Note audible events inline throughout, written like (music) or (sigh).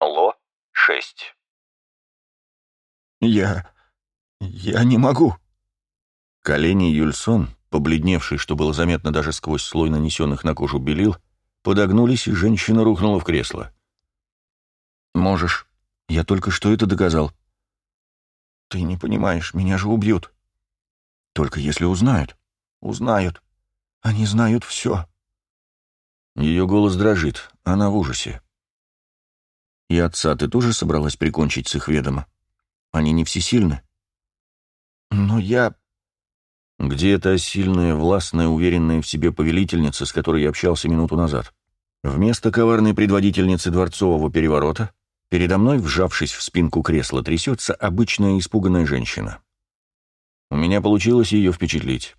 Ло-6. «Я... я не могу». Колени Юльсон, побледневший, что было заметно даже сквозь слой нанесенных на кожу белил, подогнулись, и женщина рухнула в кресло. «Можешь. Я только что это доказал». «Ты не понимаешь, меня же убьют». «Только если узнают». «Узнают. Они знают все». Ее голос дрожит, она в ужасе. «И отца ты тоже собралась прикончить с их ведома? Они не всесильны?» «Но я...» Где та сильная, властная, уверенная в себе повелительница, с которой я общался минуту назад? Вместо коварной предводительницы дворцового переворота передо мной, вжавшись в спинку кресла, трясется обычная испуганная женщина. У меня получилось ее впечатлить.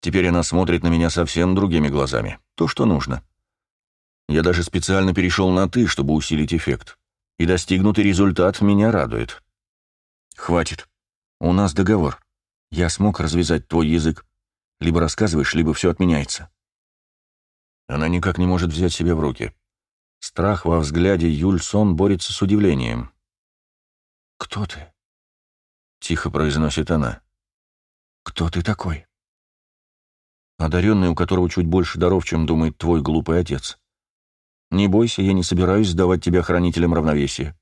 Теперь она смотрит на меня совсем другими глазами. То, что нужно. Я даже специально перешел на «ты», чтобы усилить эффект. И достигнутый результат меня радует. Хватит. У нас договор. Я смог развязать твой язык. Либо рассказываешь, либо все отменяется. Она никак не может взять себя в руки. Страх во взгляде Юльсон борется с удивлением. «Кто ты?» — тихо произносит она. «Кто ты такой?» Одаренный, у которого чуть больше даров, чем думает твой глупый отец. Не бойся, я не собираюсь сдавать тебя хранителям равновесия.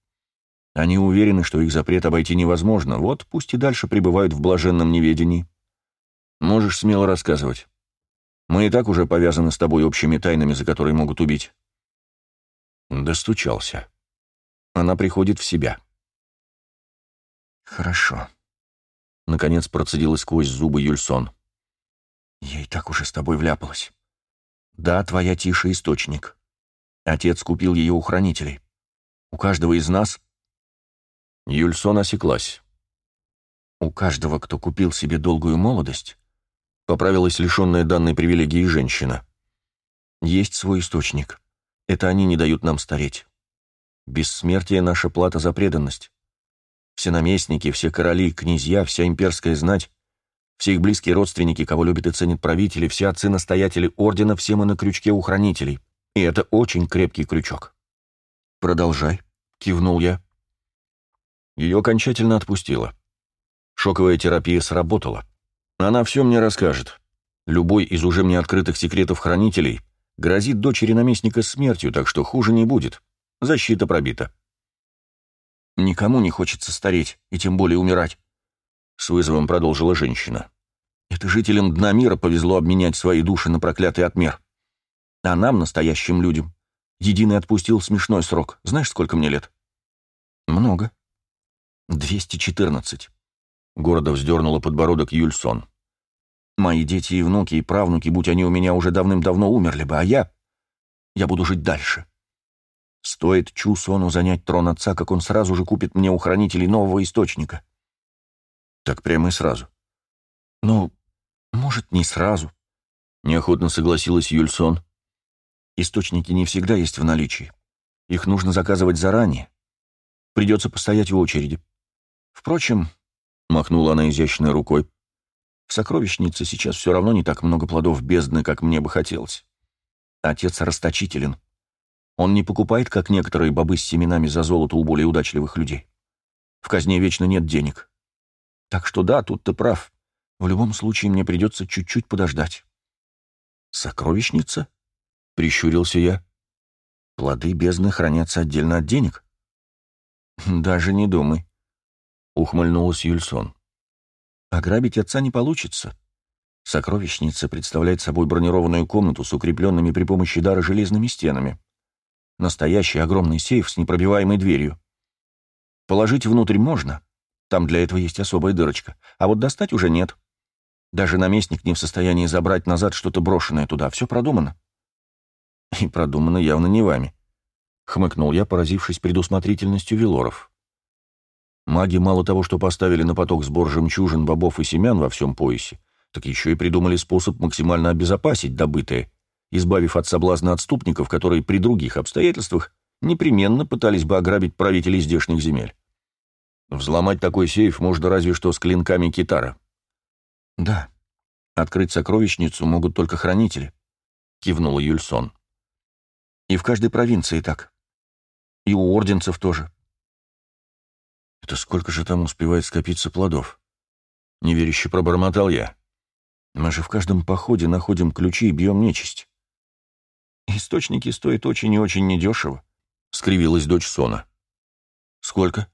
Они уверены, что их запрет обойти невозможно, вот пусть и дальше пребывают в блаженном неведении. Можешь смело рассказывать. Мы и так уже повязаны с тобой общими тайнами, за которые могут убить. Достучался. Она приходит в себя. Хорошо. Наконец процедила сквозь зубы Юльсон. Я и так уже с тобой вляпалась. Да, твоя тише источник. Отец купил ее у хранителей. У каждого из нас... Юльсон осеклась. У каждого, кто купил себе долгую молодость, поправилась лишенная данной привилегии женщина. Есть свой источник. Это они не дают нам стареть. Бессмертие — наша плата за преданность. Все наместники, все короли, князья, вся имперская знать, все их близкие родственники, кого любят и ценят правители, все отцы-настоятели ордена, все мы на крючке у хранителей. И это очень крепкий крючок. «Продолжай», — кивнул я. Ее окончательно отпустило. Шоковая терапия сработала. Она все мне расскажет. Любой из уже мне открытых секретов хранителей грозит дочери наместника смертью, так что хуже не будет. Защита пробита. «Никому не хочется стареть, и тем более умирать», — с вызовом продолжила женщина. «Это жителям дна мира повезло обменять свои души на проклятый отмер. А нам, настоящим людям, Единый отпустил смешной срок. Знаешь, сколько мне лет? Много. 214. Гордо вздернула подбородок Юльсон. Мои дети и внуки, и правнуки, будь они у меня уже давным-давно умерли бы, а я... Я буду жить дальше. Стоит Чу Сону занять трон отца, как он сразу же купит мне у хранителей нового источника. Так прямо и сразу. Ну, может, не сразу. Неохотно согласилась Юльсон. Источники не всегда есть в наличии. Их нужно заказывать заранее. Придется постоять в очереди. Впрочем, — махнула она изящной рукой, — в сокровищнице сейчас все равно не так много плодов бездны, как мне бы хотелось. Отец расточителен. Он не покупает, как некоторые бобы с семенами за золото у более удачливых людей. В казне вечно нет денег. Так что да, тут ты прав. В любом случае мне придется чуть-чуть подождать. Сокровищница? Прищурился я. Плоды бездны хранятся отдельно от денег. Даже не думай. Ухмыльнулась Юльсон. Ограбить отца не получится. Сокровищница представляет собой бронированную комнату с укрепленными при помощи дара железными стенами. Настоящий огромный сейф с непробиваемой дверью. Положить внутрь можно, там для этого есть особая дырочка, а вот достать уже нет. Даже наместник не в состоянии забрать назад что-то брошенное туда, все продумано. И продумано явно не вами. Хмыкнул я, поразившись предусмотрительностью Велоров. Маги мало того, что поставили на поток сбор жемчужин, бобов и семян во всем поясе, так еще и придумали способ максимально обезопасить добытое, избавив от соблазна отступников, которые при других обстоятельствах непременно пытались бы ограбить правителей здешних земель. Взломать такой сейф можно разве что с клинками китара. «Да, открыть сокровищницу могут только хранители», — кивнула Юльсон. И в каждой провинции так. И у орденцев тоже. Это сколько же там успевает скопиться плодов? Неверяще пробормотал я. Мы же в каждом походе находим ключи и бьем нечисть. Источники стоят очень и очень недешево, — скривилась дочь Сона. Сколько?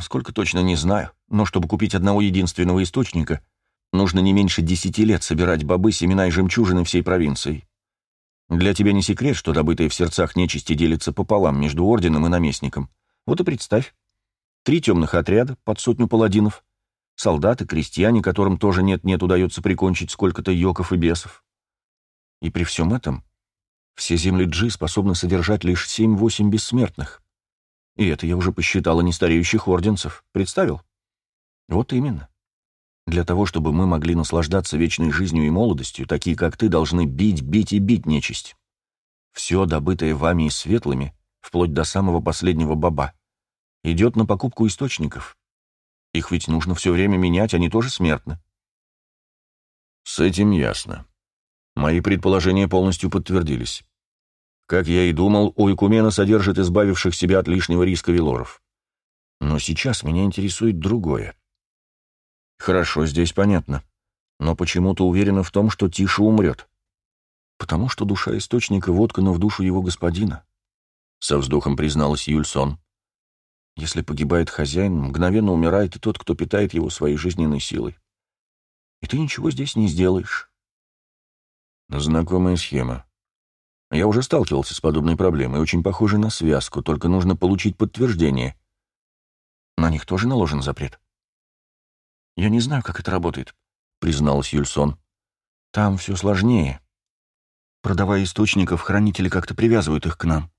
Сколько точно не знаю, но чтобы купить одного единственного источника, нужно не меньше десяти лет собирать бобы, семена и жемчужины всей провинции. Для тебя не секрет, что добытые в сердцах нечисти делятся пополам между орденом и наместником. Вот и представь. Три темных отряда, под сотню паладинов, солдаты, крестьяне, которым тоже нет-нет удается прикончить сколько-то йоков и бесов. И при всем этом все земли Джи способны содержать лишь семь-восемь бессмертных. И это я уже посчитала нестареющих орденцев. Представил? Вот именно. Для того, чтобы мы могли наслаждаться вечной жизнью и молодостью, такие как ты должны бить, бить и бить нечисть. Все, добытое вами и светлыми, вплоть до самого последнего баба, идет на покупку источников. Их ведь нужно все время менять, они тоже смертны. С этим ясно. Мои предположения полностью подтвердились. Как я и думал, у Икумена содержит избавивших себя от лишнего риска велоров. Но сейчас меня интересует другое. Хорошо, здесь понятно. Но почему-то уверена в том, что Тиша умрет. Потому что душа источника воткана в душу его господина. Со вздохом призналась Юльсон. Если погибает хозяин, мгновенно умирает и тот, кто питает его своей жизненной силой. И ты ничего здесь не сделаешь. Знакомая схема. Я уже сталкивался с подобной проблемой, очень похожей на связку, только нужно получить подтверждение. На них тоже наложен запрет. «Я не знаю, как это работает», — призналась Юльсон. «Там все сложнее. Продавая источников, хранители как-то привязывают их к нам.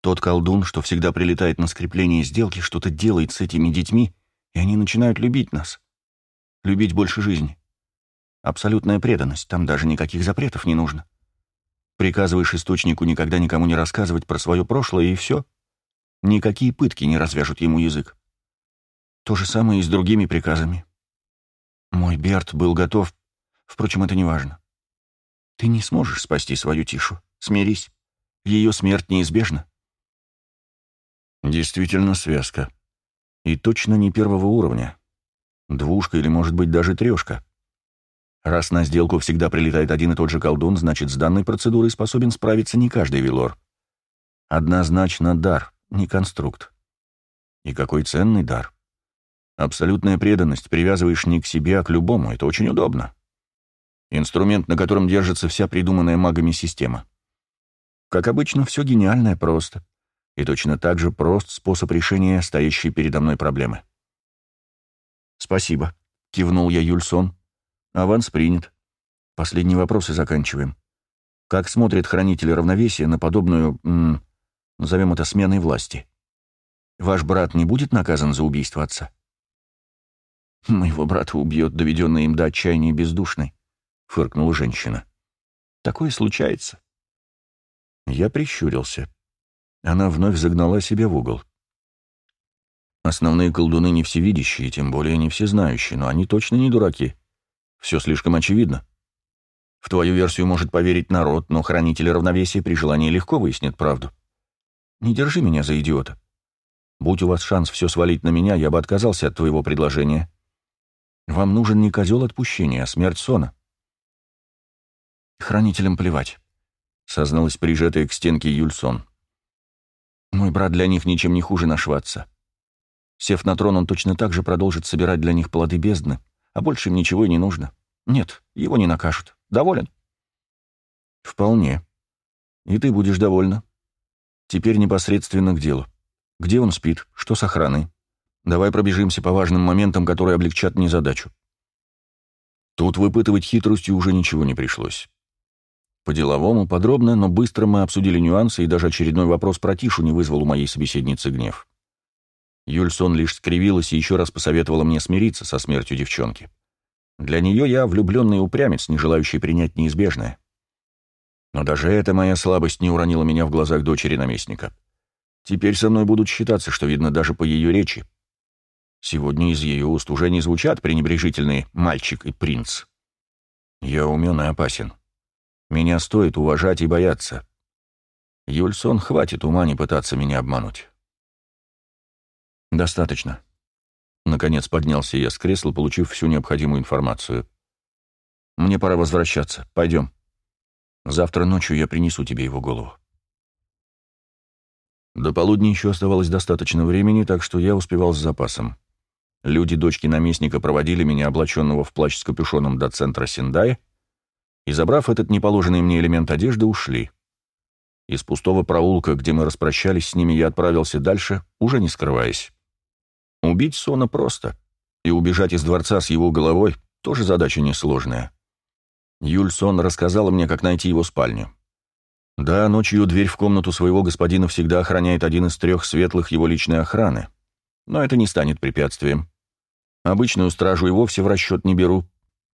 Тот колдун, что всегда прилетает на скрепление сделки, что-то делает с этими детьми, и они начинают любить нас. Любить больше жизни. Абсолютная преданность, там даже никаких запретов не нужно. Приказываешь источнику никогда никому не рассказывать про свое прошлое, и все. Никакие пытки не развяжут ему язык. То же самое и с другими приказами. Мой Берт был готов, впрочем, это не важно. Ты не сможешь спасти свою Тишу. Смирись. Ее смерть неизбежна. Действительно связка. И точно не первого уровня. Двушка или, может быть, даже трешка. Раз на сделку всегда прилетает один и тот же колдун, значит, с данной процедурой способен справиться не каждый вилор. Однозначно дар, не конструкт. И какой ценный дар. Абсолютная преданность привязываешь не к себе, а к любому. Это очень удобно. Инструмент, на котором держится вся придуманная магами система. Как обычно, все гениальное просто. И точно так же прост способ решения стоящей передо мной проблемы. «Спасибо», — кивнул я Юльсон. «Аванс принят. Последние вопросы заканчиваем. Как смотрят хранители равновесия на подобную, м, назовем это, сменой власти? Ваш брат не будет наказан за убийство отца?» «Моего брата убьет доведенный им до отчаяния бездушный», — фыркнула женщина. «Такое случается». Я прищурился. Она вновь загнала себя в угол. Основные колдуны не всевидящие, тем более не всезнающие, но они точно не дураки. Все слишком очевидно. В твою версию может поверить народ, но хранители равновесия при желании легко выяснят правду. Не держи меня за идиота. Будь у вас шанс все свалить на меня, я бы отказался от твоего предложения. Вам нужен не козел отпущения, а смерть сона. Хранителям плевать, — созналась прижатая к стенке Юльсон. Мой брат для них ничем не хуже нашего отца. Сев на трон, он точно так же продолжит собирать для них плоды бездны, а больше им ничего и не нужно. Нет, его не накажут. Доволен? Вполне. И ты будешь довольна. Теперь непосредственно к делу. Где он спит? Что с охраной? Давай пробежимся по важным моментам, которые облегчат мне задачу. Тут выпытывать хитростью уже ничего не пришлось. По-деловому, подробно, но быстро мы обсудили нюансы, и даже очередной вопрос про Тишу не вызвал у моей собеседницы гнев. Юльсон лишь скривилась и еще раз посоветовала мне смириться со смертью девчонки. Для нее я влюбленный упрямец, не желающий принять неизбежное. Но даже эта моя слабость не уронила меня в глазах дочери наместника. Теперь со мной будут считаться, что видно даже по ее речи. Сегодня из ее уст уже не звучат пренебрежительные «мальчик» и «принц». Я умен и опасен. Меня стоит уважать и бояться. Юльсон хватит ума не пытаться меня обмануть. Достаточно. Наконец поднялся я с кресла, получив всю необходимую информацию. Мне пора возвращаться. Пойдем. Завтра ночью я принесу тебе его голову. До полудня еще оставалось достаточно времени, так что я успевал с запасом. Люди дочки наместника проводили меня, облаченного в плащ с капюшоном, до центра Синдая, и, забрав этот неположенный мне элемент одежды, ушли. Из пустого проулка, где мы распрощались с ними, я отправился дальше, уже не скрываясь. Убить Сона просто, и убежать из дворца с его головой тоже задача несложная. Юль Сон рассказала мне, как найти его спальню. Да, ночью дверь в комнату своего господина всегда охраняет один из трех светлых его личной охраны. Но это не станет препятствием. Обычную стражу и вовсе в расчет не беру.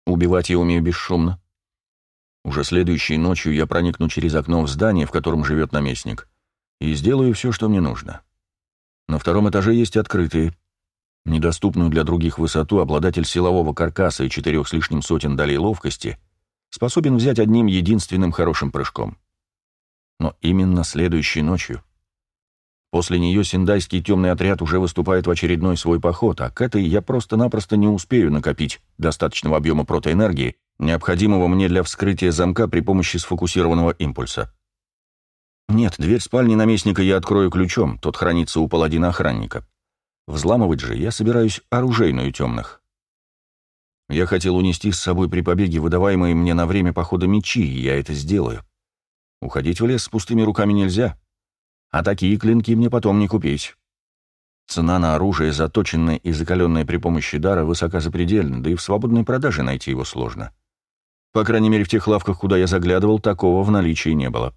Убивать я умею бесшумно. Уже следующей ночью я проникну через окно в здание, в котором живет наместник, и сделаю все, что мне нужно. На втором этаже есть открытые. Недоступную для других высоту обладатель силового каркаса и четырех с лишним сотен долей ловкости способен взять одним единственным хорошим прыжком. Но именно следующей ночью. После нее синдайский темный отряд уже выступает в очередной свой поход, а к этой я просто-напросто не успею накопить достаточного объема протоэнергии, необходимого мне для вскрытия замка при помощи сфокусированного импульса. Нет, дверь спальни наместника я открою ключом, тот хранится у паладина-охранника. Взламывать же я собираюсь оружейную темных. Я хотел унести с собой при побеге выдаваемые мне на время похода мечи, и я это сделаю. Уходить в лес с пустыми руками нельзя, а такие клинки мне потом не купить. Цена на оружие, заточенное и закаленное при помощи дара, высока запредельна, да и в свободной продаже найти его сложно. По крайней мере, в тех лавках, куда я заглядывал, такого в наличии не было.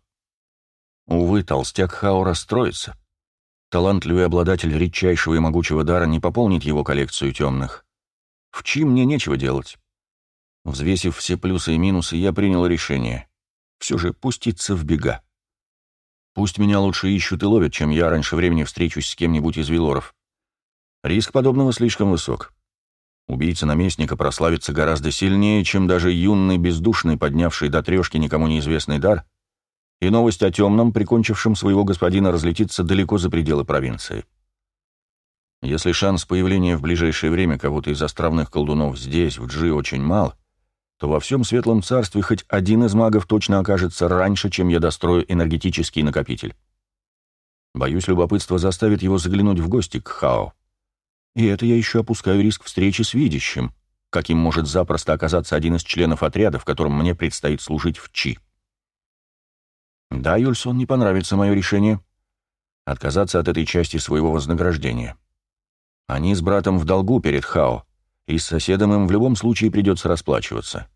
Увы, толстяк Хао расстроится. Талантливый обладатель редчайшего и могучего дара не пополнит его коллекцию темных. В Чи мне нечего делать. Взвесив все плюсы и минусы, я принял решение. Все же пуститься в бега. Пусть меня лучше ищут и ловят, чем я раньше времени встречусь с кем-нибудь из вилоров. Риск подобного слишком высок. Убийца наместника прославится гораздо сильнее, чем даже юный, бездушный, поднявший до трешки никому неизвестный дар — и новость о темном, прикончившем своего господина, разлетится далеко за пределы провинции. Если шанс появления в ближайшее время кого-то из островных колдунов здесь, в Джи, очень мал, то во всем Светлом Царстве хоть один из магов точно окажется раньше, чем я дострою энергетический накопитель. Боюсь, любопытство заставит его заглянуть в гости к Хао. И это я еще опускаю риск встречи с видящим, каким может запросто оказаться один из членов отряда, в котором мне предстоит служить в Чи. Да, Юльсон, не понравится мое решение. Отказаться от этой части своего вознаграждения. Они с братом в долгу перед Хао, и с соседом им в любом случае придется расплачиваться.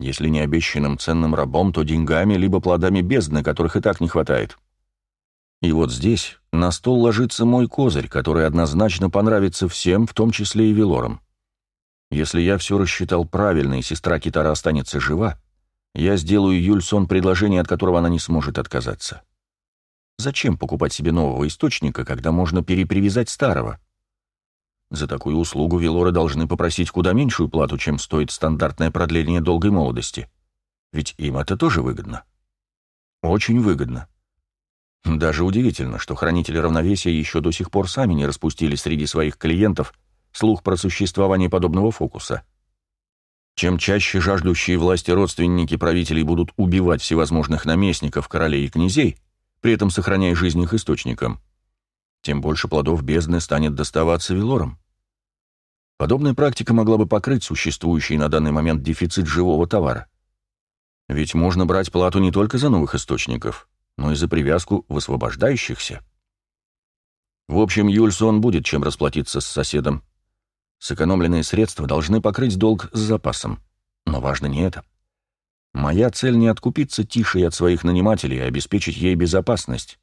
Если не обещанным ценным рабом, то деньгами, либо плодами бездны, которых и так не хватает. И вот здесь на стол ложится мой козырь, который однозначно понравится всем, в том числе и Велорам. Если я все рассчитал правильно, и сестра Китара останется жива, я сделаю Юльсон предложение, от которого она не сможет отказаться. Зачем покупать себе нового источника, когда можно перепривязать старого? За такую услугу Велоры должны попросить куда меньшую плату, чем стоит стандартное продление долгой молодости. Ведь им это тоже выгодно. Очень выгодно. Даже удивительно, что хранители равновесия еще до сих пор сами не распустили среди своих клиентов слух про существование подобного фокуса. Чем чаще жаждущие власти родственники правителей будут убивать всевозможных наместников, королей и князей, при этом сохраняя жизнь их источникам, тем больше плодов бездны станет доставаться Велорам. Подобная практика могла бы покрыть существующий на данный момент дефицит живого товара. Ведь можно брать плату не только за новых источников, но и за привязку высвобождающихся. В общем, Юльсон будет чем расплатиться с соседом. Сэкономленные средства должны покрыть долг с запасом. Но важно не это. Моя цель не откупиться тише от своих нанимателей, а обеспечить ей безопасность.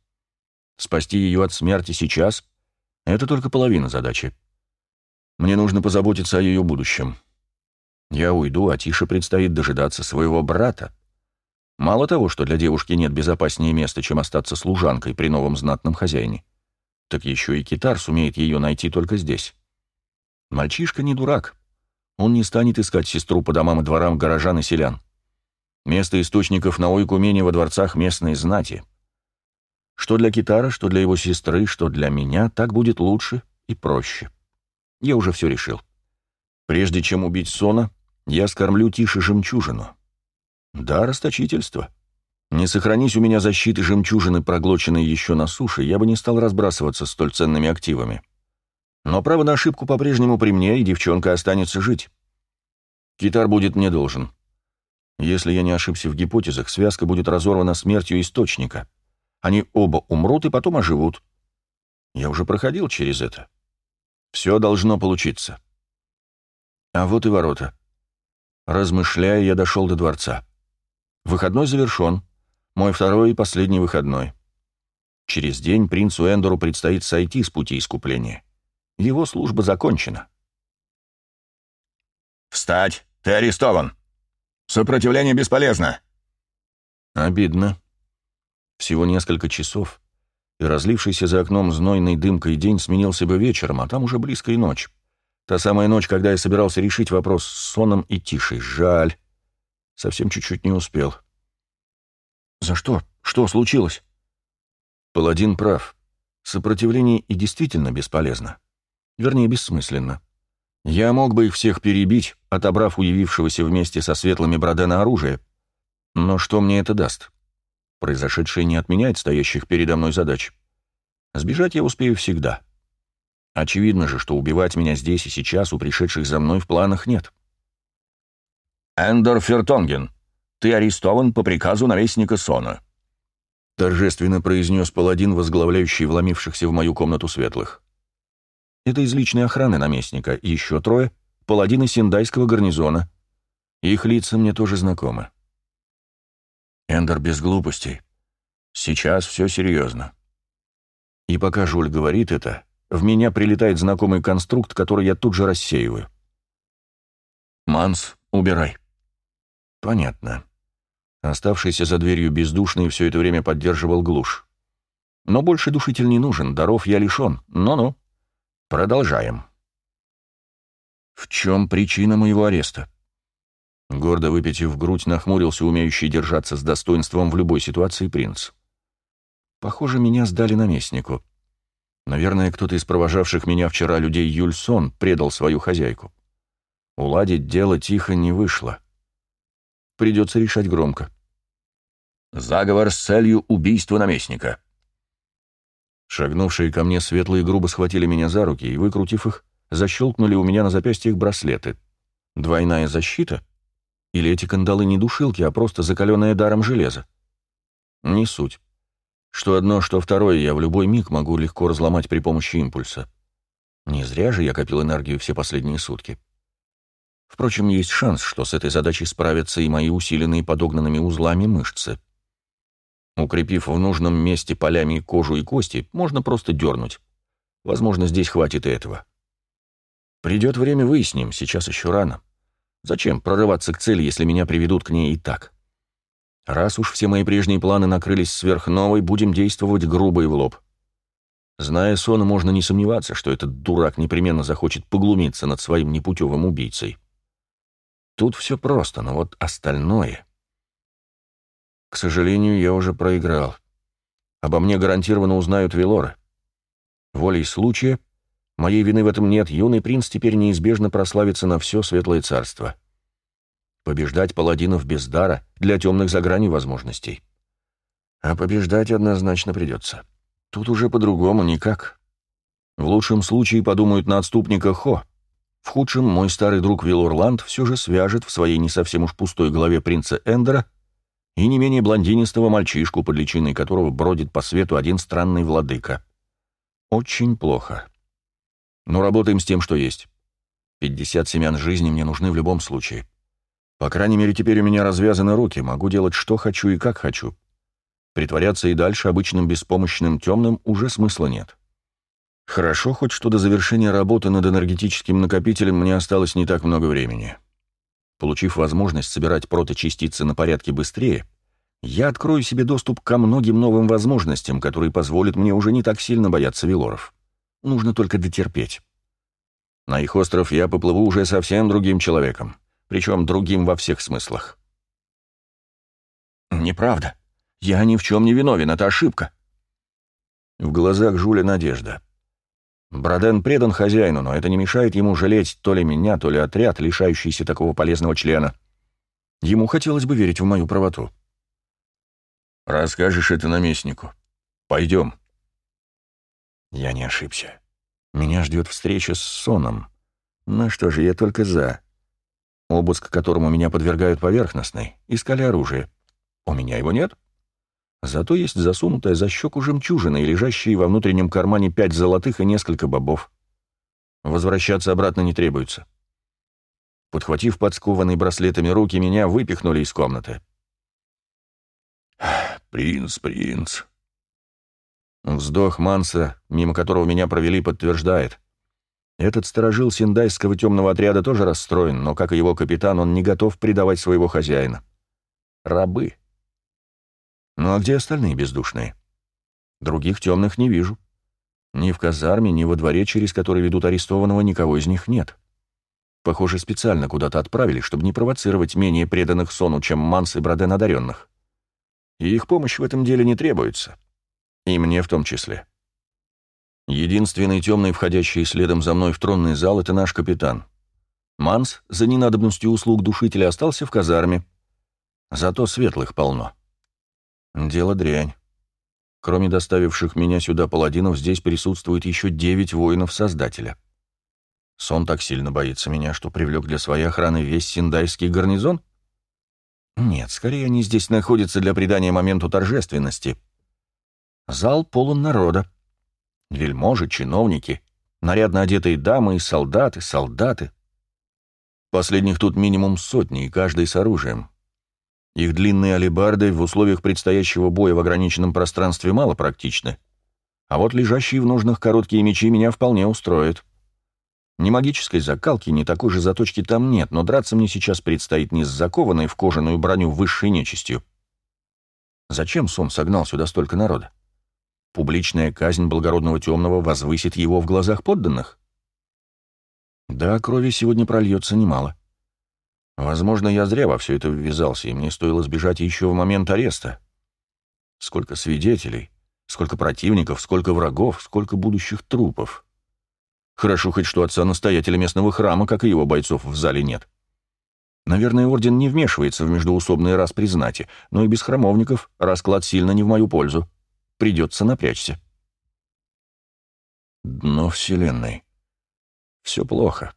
Спасти ее от смерти сейчас — это только половина задачи. Мне нужно позаботиться о ее будущем. Я уйду, а Тише предстоит дожидаться своего брата. Мало того, что для девушки нет безопаснее места, чем остаться служанкой при новом знатном хозяине, так еще и Китар сумеет ее найти только здесь. Мальчишка не дурак. Он не станет искать сестру по домам и дворам горожан и селян. Место источников на ойку умения во дворцах местной знати. Что для Китара, что для его сестры, что для меня, так будет лучше и проще. Я уже все решил. Прежде чем убить Сона, я скормлю тише жемчужину. Да, расточительство. Не сохранись у меня защиты жемчужины, проглоченной еще на суше, я бы не стал разбрасываться столь ценными активами. Но право на ошибку по-прежнему при мне, и девчонка останется жить. Китар будет мне должен. Если я не ошибся в гипотезах, связка будет разорвана смертью источника. Они оба умрут и потом оживут. Я уже проходил через это. Все должно получиться. А вот и ворота. Размышляя, я дошел до дворца. Выходной завершен. Мой второй и последний выходной. Через день принцу Эндору предстоит сойти с пути искупления. Его служба закончена. «Встать! Ты арестован! Сопротивление бесполезно!» Обидно. Всего несколько часов, и разлившийся за окном знойной дымкой день сменился бы вечером, а там уже близко и ночь. Та самая ночь, когда я собирался решить вопрос с соном и тишей. Жаль. Совсем чуть-чуть не успел. «За что? Что случилось?» Паладин прав. Сопротивление и действительно бесполезно. Вернее, бессмысленно. Я мог бы их всех перебить, отобрав у явившегося вместе со светлыми Бродена оружие. Но что мне это даст? Произошедшее не отменяет стоящих передо мной задач. Сбежать я успею всегда. Очевидно же, что убивать меня здесь и сейчас у пришедших за мной в планах нет. «Эндор Фертонген, ты арестован по приказу наместника Сона», — торжественно произнес паладин, возглавляющий вломившихся в мою комнату светлых. Это из личной охраны наместника, и еще трое — паладины Синдайского гарнизона. Их лица мне тоже знакомы. Эндер без глупостей. Сейчас все серьезно. И пока Жуль говорит это, в меня прилетает знакомый конструкт, который я тут же рассеиваю. «Манс, убирай». Понятно. Оставшийся за дверью бездушный все это время поддерживал глушь. Но больше душитель не нужен, даров я лишен. Ну-ну. Продолжаем. В чем причина моего ареста? Гордо выпитив грудь, нахмурился умеющий держаться с достоинством в любой ситуации принц. Похоже, меня сдали наместнику. Наверное, кто-то из провожавших меня вчера людей Юльсон предал свою хозяйку. Уладить дело тихо не вышло. Придется решать громко. Заговор с целью убийства наместника. Шагнувшие ко мне светлые грубо схватили меня за руки и, выкрутив их, защелкнули у меня на запястьях браслеты. Двойная защита? Или эти кандалы не душилки, а просто закаленное даром железо? Не суть. Что одно, что второе я в любой миг могу легко разломать при помощи импульса. Не зря же я копил энергию все последние сутки. Впрочем, есть шанс, что с этой задачей справятся и мои усиленные подогнанными узлами мышцы. Укрепив в нужном месте полями кожу и кости, можно просто дернуть. Возможно, здесь хватит и этого. Придет время, выясним, сейчас еще рано. Зачем прорываться к цели, если меня приведут к ней и так? Раз уж все мои прежние планы накрылись сверхновой, будем действовать грубо и в лоб. Зная Сона, можно не сомневаться, что этот дурак непременно захочет поглумиться над своим непутевым убийцей. Тут все просто, но вот остальное... К сожалению, я уже проиграл. Обо мне гарантированно узнают Велоры. Волей случая, моей вины в этом нет, юный принц теперь неизбежно прославится на все светлое царство. Побеждать паладинов без дара для темных за гранью возможностей. А побеждать однозначно придется. Тут уже по-другому никак. В лучшем случае подумают на отступника Хо. В худшем мой старый друг Вилорланд все же свяжет в своей не совсем уж пустой голове принца Эндера и не менее блондинистого мальчишку, под личиной которого бродит по свету один странный владыка. Очень плохо. Но работаем с тем, что есть. Пятьдесят семян жизни мне нужны в любом случае. По крайней мере, теперь у меня развязаны руки, могу делать, что хочу и как хочу. Притворяться и дальше обычным беспомощным темным уже смысла нет. Хорошо хоть, что до завершения работы над энергетическим накопителем мне осталось не так много времени. Получив возможность собирать проточастицы на порядке быстрее, я открою себе доступ ко многим новым возможностям, которые позволят мне уже не так сильно бояться Велоров. Нужно только дотерпеть. На их остров я поплыву уже совсем другим человеком, причем другим во всех смыслах. «Неправда. Я ни в чем не виновен, это ошибка», В глазах Жуля надежда. Броден предан хозяину, но это не мешает ему жалеть то ли меня, то ли отряд, лишающийся такого полезного члена. Ему хотелось бы верить в мою правоту. «Расскажешь это наместнику. Пойдем». Я не ошибся. Меня ждет встреча с Соном. Ну что же, я только за. Обыск, которому меня подвергают поверхностный, искали оружие. У меня его нет. Зато есть засунутая за щеку жемчужина и лежащие во внутреннем кармане пять золотых и несколько бобов. Возвращаться обратно не требуется. Подхватив подскованные браслетами руки, меня выпихнули из комнаты. «Принц, принц!» Вздох Манса, мимо которого меня провели, подтверждает. Этот сторожил синдайского темного отряда тоже расстроен, но, как и его капитан, он не готов предавать своего хозяина. Рабы. Ну а где остальные бездушные? Других темных не вижу. Ни в казарме, ни во дворе, через который ведут арестованного, никого из них нет. Похоже, специально куда-то отправили, чтобы не провоцировать менее преданных сону, чем Манс и Броден одаренных. И их помощь в этом деле не требуется. И мне в том числе. Единственный темный, входящий следом за мной в тронный зал, это наш капитан. Манс, за ненадобностью услуг душителя, остался в казарме. Зато светлых полно. Дело дрянь. Кроме доставивших меня сюда паладинов, здесь присутствует еще девять воинов Создателя. Сон так сильно боится меня, что привлек для своей охраны весь синдайский гарнизон? Нет, скорее они здесь находятся для придания моменту торжественности. Зал полон народа. Вельможи, чиновники, нарядно одетые дамы и солдаты, солдаты. Последних тут минимум сотни, и каждый с оружием. Их длинные алебарды в условиях предстоящего боя в ограниченном пространстве мало практичны. А вот лежащие в ножнах короткие мечи меня вполне устроят. Ни магической закалки, ни такой же заточки там нет, но драться мне сейчас предстоит не с закованной в кожаную броню высшей нечистью. Зачем Сом согнал сюда столько народа? Публичная казнь благородного темного возвысит его в глазах подданных? Да, крови сегодня прольется немало. Возможно, я зря во все это ввязался, и мне стоило сбежать еще в момент ареста. Сколько свидетелей, сколько противников, сколько врагов, сколько будущих трупов. Хорошо хоть что отца-настоятеля местного храма, как и его бойцов, в зале нет. Наверное, орден не вмешивается в междуусобные распри знати, но и без храмовников расклад сильно не в мою пользу. Придется напрячься. Дно Вселенной. Все плохо.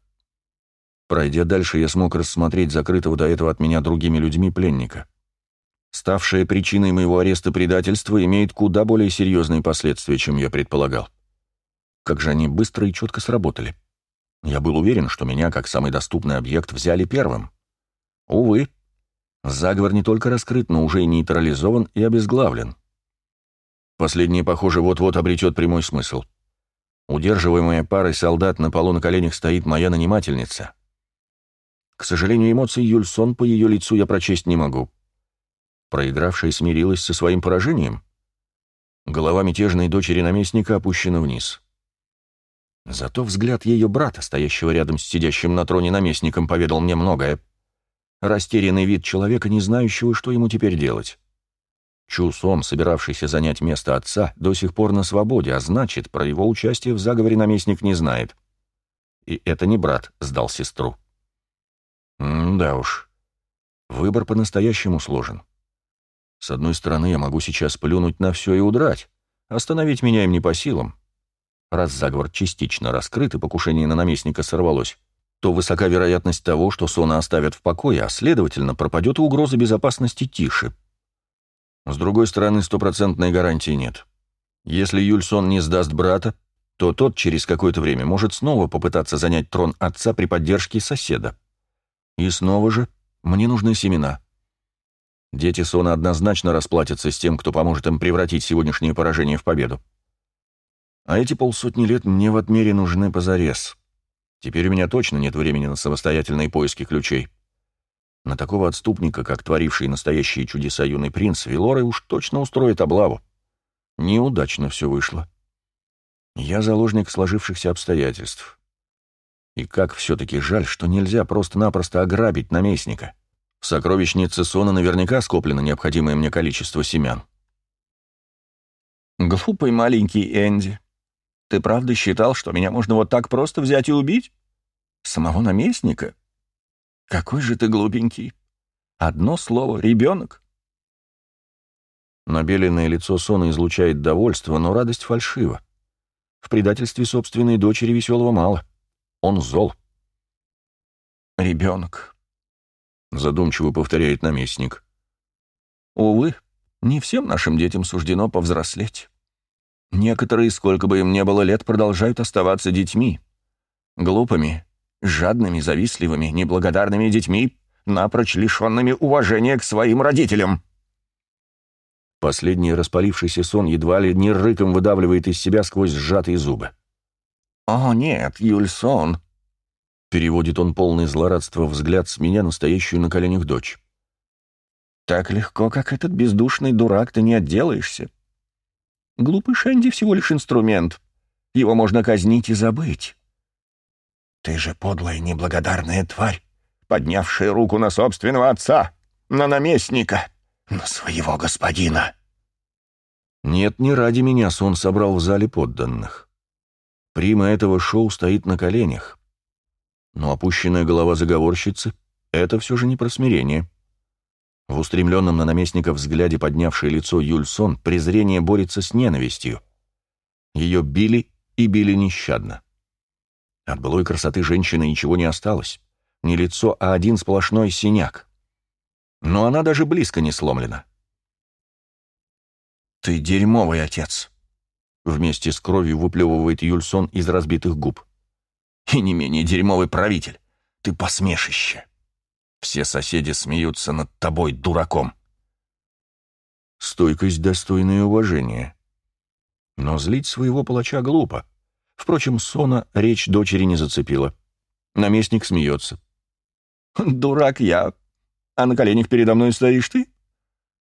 Пройдя дальше, я смог рассмотреть закрытого до этого от меня другими людьми пленника. Ставшая причиной моего ареста предательства имеет куда более серьезные последствия, чем я предполагал. Как же они быстро и четко сработали. Я был уверен, что меня, как самый доступный объект, взяли первым. Увы, заговор не только раскрыт, но уже и нейтрализован и обезглавлен. Последнее, похоже, вот-вот обретет прямой смысл. Удерживаемая парой солдат на полу на коленях стоит моя нанимательница — к сожалению, эмоций Юльсон по ее лицу я прочесть не могу. Проигравшая смирилась со своим поражением. Голова мятежной дочери наместника опущена вниз. Зато взгляд ее брата, стоящего рядом с сидящим на троне наместником, поведал мне многое. Растерянный вид человека, не знающего, что ему теперь делать. Чу Сом, собиравшийся занять место отца, до сих пор на свободе, а значит, про его участие в заговоре наместник не знает. И это не брат сдал сестру. Да уж. Выбор по-настоящему сложен. С одной стороны, я могу сейчас плюнуть на все и удрать. Остановить меня им не по силам. Раз заговор частично раскрыт и покушение на наместника сорвалось, то высока вероятность того, что Сона оставят в покое, а следовательно, пропадет и угроза безопасности тише. С другой стороны, стопроцентной гарантии нет. Если Юльсон не сдаст брата, то тот через какое-то время может снова попытаться занять трон отца при поддержке соседа. И снова же, мне нужны семена. Дети Сона однозначно расплатятся с тем, кто поможет им превратить сегодняшнее поражение в победу. А эти полсотни лет мне в отмере нужны позарез. Теперь у меня точно нет времени на самостоятельные поиски ключей. На такого отступника, как творивший настоящие чудеса юный принц, Вилоры уж точно устроит облаву. Неудачно все вышло. Я заложник сложившихся обстоятельств. И как все-таки жаль, что нельзя просто-напросто ограбить наместника. В сокровищнице Сона наверняка скоплено необходимое мне количество семян. Глупый маленький Энди. Ты правда считал, что меня можно вот так просто взять и убить? Самого наместника? Какой же ты глупенький. Одно слово — ребенок. Набеленное лицо Сона излучает довольство, но радость фальшива. В предательстве собственной дочери веселого мало. Он зол. «Ребенок», — задумчиво повторяет наместник. «Увы, не всем нашим детям суждено повзрослеть. Некоторые, сколько бы им ни было лет, продолжают оставаться детьми. Глупыми, жадными, завистливыми, неблагодарными детьми, напрочь лишенными уважения к своим родителям». Последний распалившийся сон едва ли не рыком выдавливает из себя сквозь сжатые зубы. «О, нет, Юльсон!» Переводит он полный злорадства взгляд с меня, настоящую на коленях дочь. «Так легко, как этот бездушный дурак, ты не отделаешься. Глупый Шенди всего лишь инструмент. Его можно казнить и забыть. Ты же подлая неблагодарная тварь, поднявшая руку на собственного отца, на наместника!» на своего господина. Нет, не ради меня сон собрал в зале подданных. Прима этого шоу стоит на коленях. Но опущенная голова заговорщицы — это все же не про смирение. В устремленном на наместника взгляде поднявшее лицо Юльсон презрение борется с ненавистью. Ее били и били нещадно. От былой красоты женщины ничего не осталось. Не лицо, а один сплошной синяк но она даже близко не сломлена. «Ты дерьмовый отец», — вместе с кровью выплевывает Юльсон из разбитых губ. «И не менее дерьмовый правитель. Ты посмешище. Все соседи смеются над тобой, дураком». Стойкость достойная уважения. Но злить своего палача глупо. Впрочем, Сона речь дочери не зацепила. Наместник смеется. «Дурак я, а на коленях передо мной стоишь ты?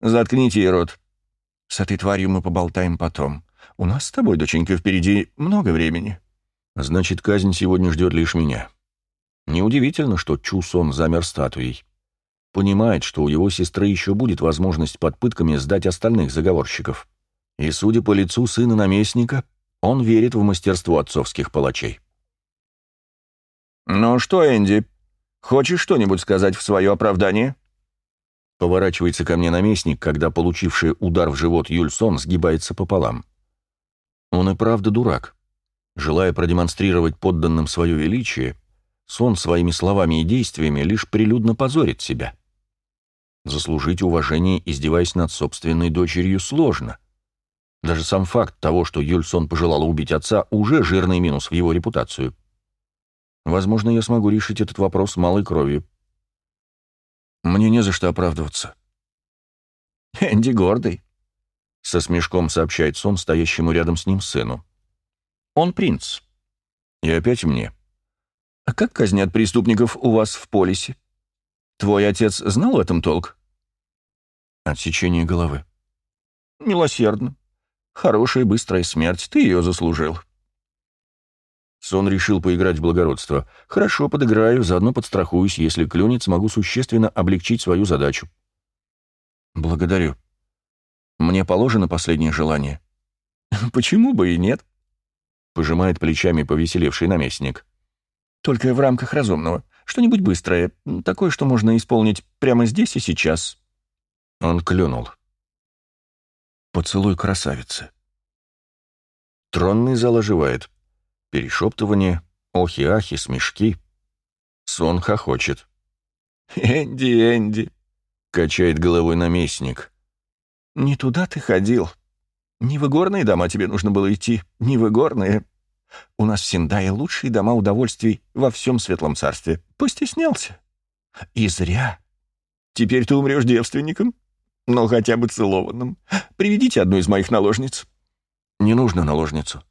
Заткните ей рот. С этой тварью мы поболтаем потом. У нас с тобой, доченька, впереди много времени. Значит, казнь сегодня ждет лишь меня. Неудивительно, что Чусон замер статуей. Понимает, что у его сестры еще будет возможность под пытками сдать остальных заговорщиков. И, судя по лицу сына наместника, он верит в мастерство отцовских палачей. «Ну что, Энди, Хочешь что-нибудь сказать в свое оправдание?» Поворачивается ко мне наместник, когда получивший удар в живот Юльсон сгибается пополам. Он и правда дурак. Желая продемонстрировать подданным свое величие, Сон своими словами и действиями лишь прилюдно позорит себя. Заслужить уважение, издеваясь над собственной дочерью, сложно. Даже сам факт того, что Юльсон пожелала убить отца, уже жирный минус в его репутацию. Возможно, я смогу решить этот вопрос малой кровью. Мне не за что оправдываться. Энди гордый, — со смешком сообщает сон стоящему рядом с ним сыну. Он принц. И опять мне. А как казнят преступников у вас в полисе? Твой отец знал в этом толк? Отсечение головы. Милосердно. Хорошая быстрая смерть, ты ее заслужил. Сон решил поиграть в благородство. «Хорошо, подыграю, заодно подстрахуюсь. Если клюнет, смогу существенно облегчить свою задачу». «Благодарю. Мне положено последнее желание?» (laughs) «Почему бы и нет?» — пожимает плечами повеселевший наместник. «Только в рамках разумного. Что-нибудь быстрое, такое, что можно исполнить прямо здесь и сейчас». Он клюнул. «Поцелуй красавицы». Тронный зал оживает. Перешептывание, охи-ахи, смешки. Сон хохочет. «Энди, Энди!» — качает головой наместник. «Не туда ты ходил. Не в игорные дома тебе нужно было идти, не в игорные. У нас в Синдае лучшие дома удовольствий во всем Светлом Царстве. Постеснялся. И зря. Теперь ты умрешь девственником, но хотя бы целованным. Приведите одну из моих наложниц». «Не нужно наложницу»,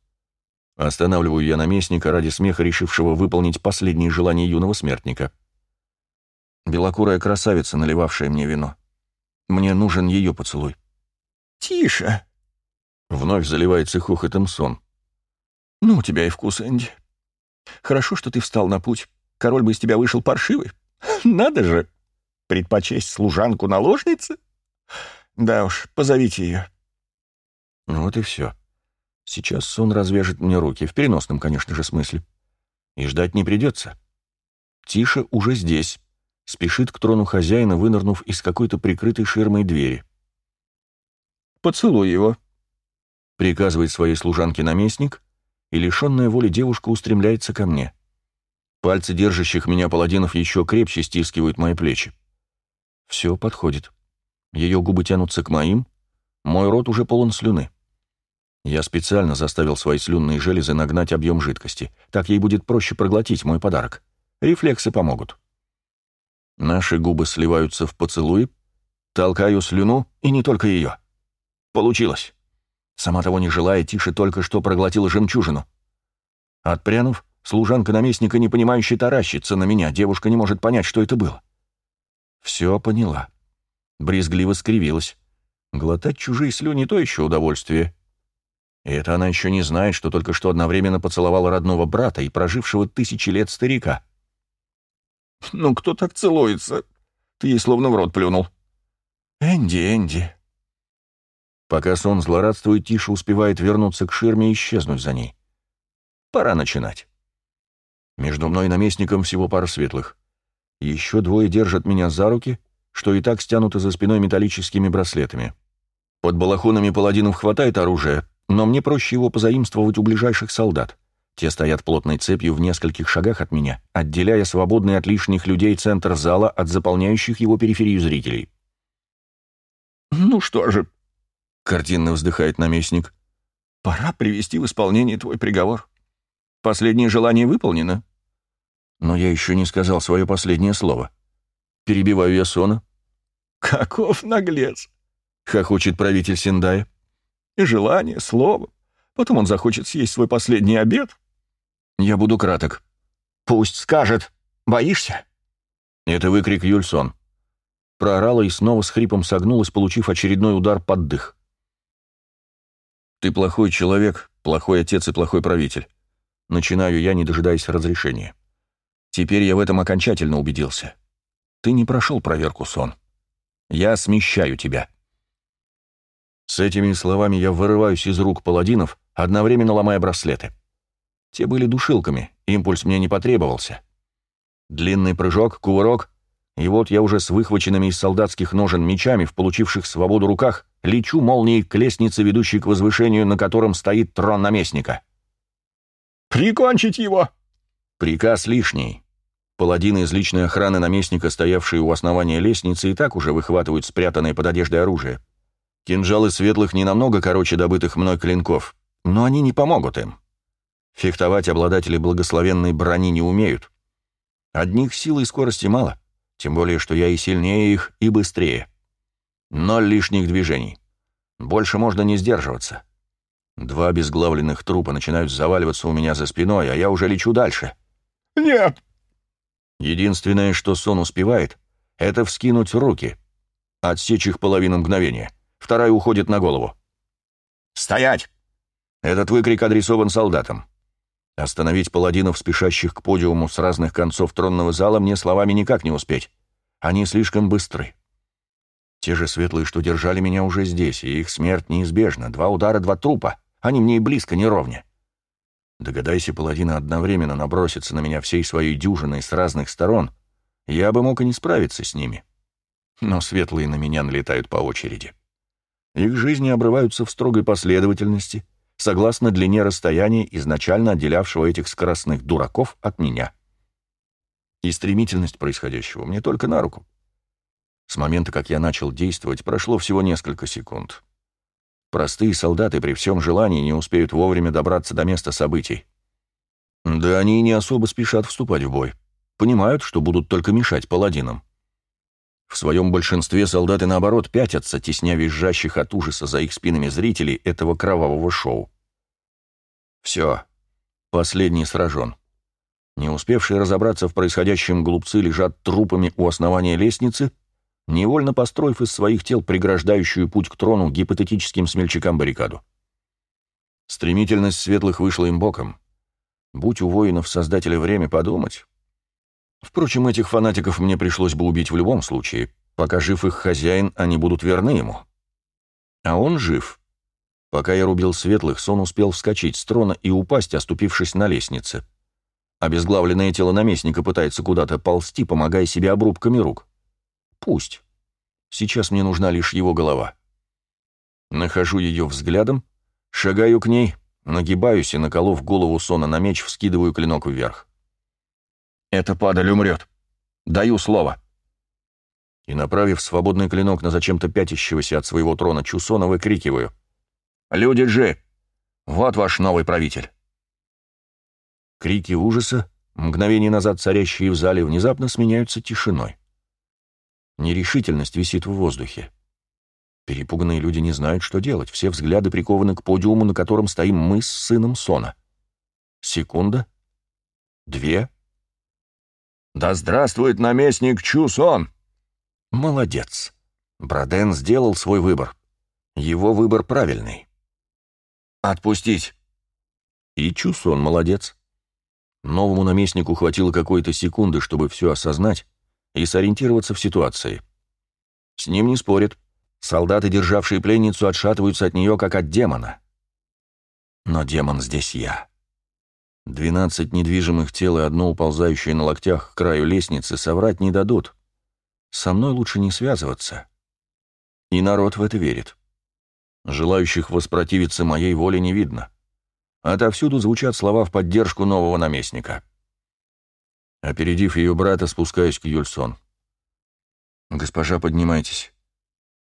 Останавливаю я наместника ради смеха, решившего выполнить последнее желание юного смертника. Белокурая красавица, наливавшая мне вино. Мне нужен ее поцелуй. «Тише!» Вновь заливается хохотом сон. «Ну, у тебя и вкус, Энди. Хорошо, что ты встал на путь. Король бы из тебя вышел паршивый. Надо же! Предпочесть служанку наложницы? Да уж, позовите ее». Вот и все. Сейчас сон развяжет мне руки, в переносном, конечно же, смысле. И ждать не придется. Тиша уже здесь. Спешит к трону хозяина, вынырнув из какой-то прикрытой ширмой двери. «Поцелуй его», — приказывает своей служанке наместник, и лишенная воли девушка устремляется ко мне. Пальцы держащих меня паладинов еще крепче стискивают мои плечи. Все подходит. Ее губы тянутся к моим, мой рот уже полон слюны. Я специально заставил свои слюнные железы нагнать объем жидкости. Так ей будет проще проглотить мой подарок. Рефлексы помогут. Наши губы сливаются в поцелуи, толкаю слюну, и не только ее. Получилось. Сама того не желая, Тише только что проглотила жемчужину. Отпрянув, служанка наместника, непонимающе таращится на меня, девушка не может понять, что это было. Все поняла. Брезгливо скривилась. Глотать чужие слюни — то еще удовольствие. И это она еще не знает, что только что одновременно поцеловала родного брата и прожившего тысячи лет старика. «Ну, кто так целуется?» Ты ей словно в рот плюнул. «Энди, Энди». Пока сон злорадствует, Тиша успевает вернуться к ширме и исчезнуть за ней. Пора начинать. Между мной и наместником всего пара светлых. Еще двое держат меня за руки, что и так стянуты за спиной металлическими браслетами. Под балахонами паладинов хватает оружия, но мне проще его позаимствовать у ближайших солдат. Те стоят плотной цепью в нескольких шагах от меня, отделяя свободный от лишних людей центр зала от заполняющих его периферию зрителей. «Ну что же», — картинно вздыхает наместник, — «пора привести в исполнение твой приговор. Последнее желание выполнено». Но я еще не сказал свое последнее слово. Перебиваю я Сона. «Каков наглец!» — хохочет правитель Синдая. «И желание, слово. Потом он захочет съесть свой последний обед». Я буду краток. «Пусть скажет. Боишься?» Это выкрик Юльсон. Проорала и снова с хрипом согнулась, получив очередной удар под дых. «Ты плохой человек, плохой отец и плохой правитель». Начинаю я, не дожидаясь разрешения. Теперь я в этом окончательно убедился. Ты не прошел проверку, сон. Я смещаю тебя». С этими словами я вырываюсь из рук паладинов, одновременно ломая браслеты. Те были душилками, импульс мне не потребовался. Длинный прыжок, кувырок, и вот я уже с выхваченными из солдатских ножен мечами в получивших свободу руках лечу молнией к лестнице, ведущей к возвышению, на котором стоит трон наместника. «Прикончить его!» Приказ лишний. Паладины из личной охраны наместника, стоявшие у основания лестницы, и так уже выхватывают спрятанное под одеждой оружие. Кинжалы светлых не намного короче добытых мной клинков, но они не помогут им. Фехтовать обладатели благословенной брони не умеют. Одних сил и скорости мало, тем более, что я и сильнее их, и быстрее. Ноль лишних движений. Больше можно не сдерживаться. Два безглавленных трупа начинают заваливаться у меня за спиной, а я уже лечу дальше. «Нет!» Единственное, что сон успевает, это вскинуть руки, отсечь их половину мгновения. Вторая уходит на голову. «Стоять!» Этот выкрик адресован солдатам. Остановить паладинов, спешащих к подиуму с разных концов тронного зала, мне словами никак не успеть. Они слишком быстры. Те же светлые, что держали меня уже здесь, и их смерть неизбежна. Два удара, два трупа. Они мне и близко не ровня. Догадайся, паладины одновременно набросятся на меня всей своей дюжиной с разных сторон, я бы мог и не справиться с ними. Но светлые на меня налетают по очереди. Их жизни обрываются в строгой последовательности, согласно длине расстояния, изначально отделявшего этих скоростных дураков от меня. И стремительность происходящего мне только на руку. С момента, как я начал действовать, прошло всего несколько секунд. Простые солдаты при всем желании не успеют вовремя добраться до места событий. Да они и не особо спешат вступать в бой. Понимают, что будут только мешать паладинам. В своем большинстве солдаты, наоборот, пятятся, тесня визжащих от ужаса за их спинами зрителей этого кровавого шоу. Все. Последний сражен. Не успевшие разобраться в происходящем глупцы лежат трупами у основания лестницы — невольно построив из своих тел преграждающую путь к трону гипотетическим смельчакам баррикаду. Стремительность светлых вышла им боком. Будь у воинов создателя время подумать. Впрочем, этих фанатиков мне пришлось бы убить в любом случае. Пока жив их хозяин, они будут верны ему. А он жив. Пока я рубил светлых, сон успел вскочить с трона и упасть, оступившись на лестнице. Обезглавленное тело наместника пытается куда-то ползти, помогая себе обрубками рук. Пусть. Сейчас мне нужна лишь его голова. Нахожу ее взглядом, шагаю к ней, нагибаюсь и, наколов голову сона на меч, вскидываю клинок вверх. «Это падаль умрет. Даю слово». И, направив свободный клинок на зачем-то пятящегося от своего трона Чусона, выкрикиваю. «Люди Джи! Вот ваш новый правитель!» Крики ужаса, мгновение назад царящие в зале, внезапно сменяются тишиной. Нерешительность висит в воздухе. Перепуганные люди не знают, что делать. Все взгляды прикованы к подиуму, на котором стоим мы с сыном Сона. Секунда. Две. «Да здравствует наместник Чусон!» «Молодец. Броден сделал свой выбор. Его выбор правильный. Отпустить!» И Чусон молодец. Новому наместнику хватило какой-то секунды, чтобы все осознать и сориентироваться в ситуации. С ним не спорят. Солдаты, державшие пленницу, отшатываются от нее, как от демона. Но демон здесь я. Двенадцать недвижимых тел и одно уползающее на локтях к краю лестницы соврать не дадут. Со мной лучше не связываться. И народ в это верит. Желающих воспротивиться моей воле не видно. Отовсюду звучат слова в поддержку нового наместника. Опередив ее брата, спускаюсь к Юльсон. «Госпожа, поднимайтесь.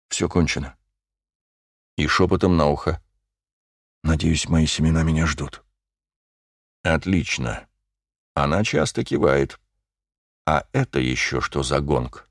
Все кончено». И шепотом на ухо. «Надеюсь, мои семена меня ждут». «Отлично. Она часто кивает. А это еще что за гонг?»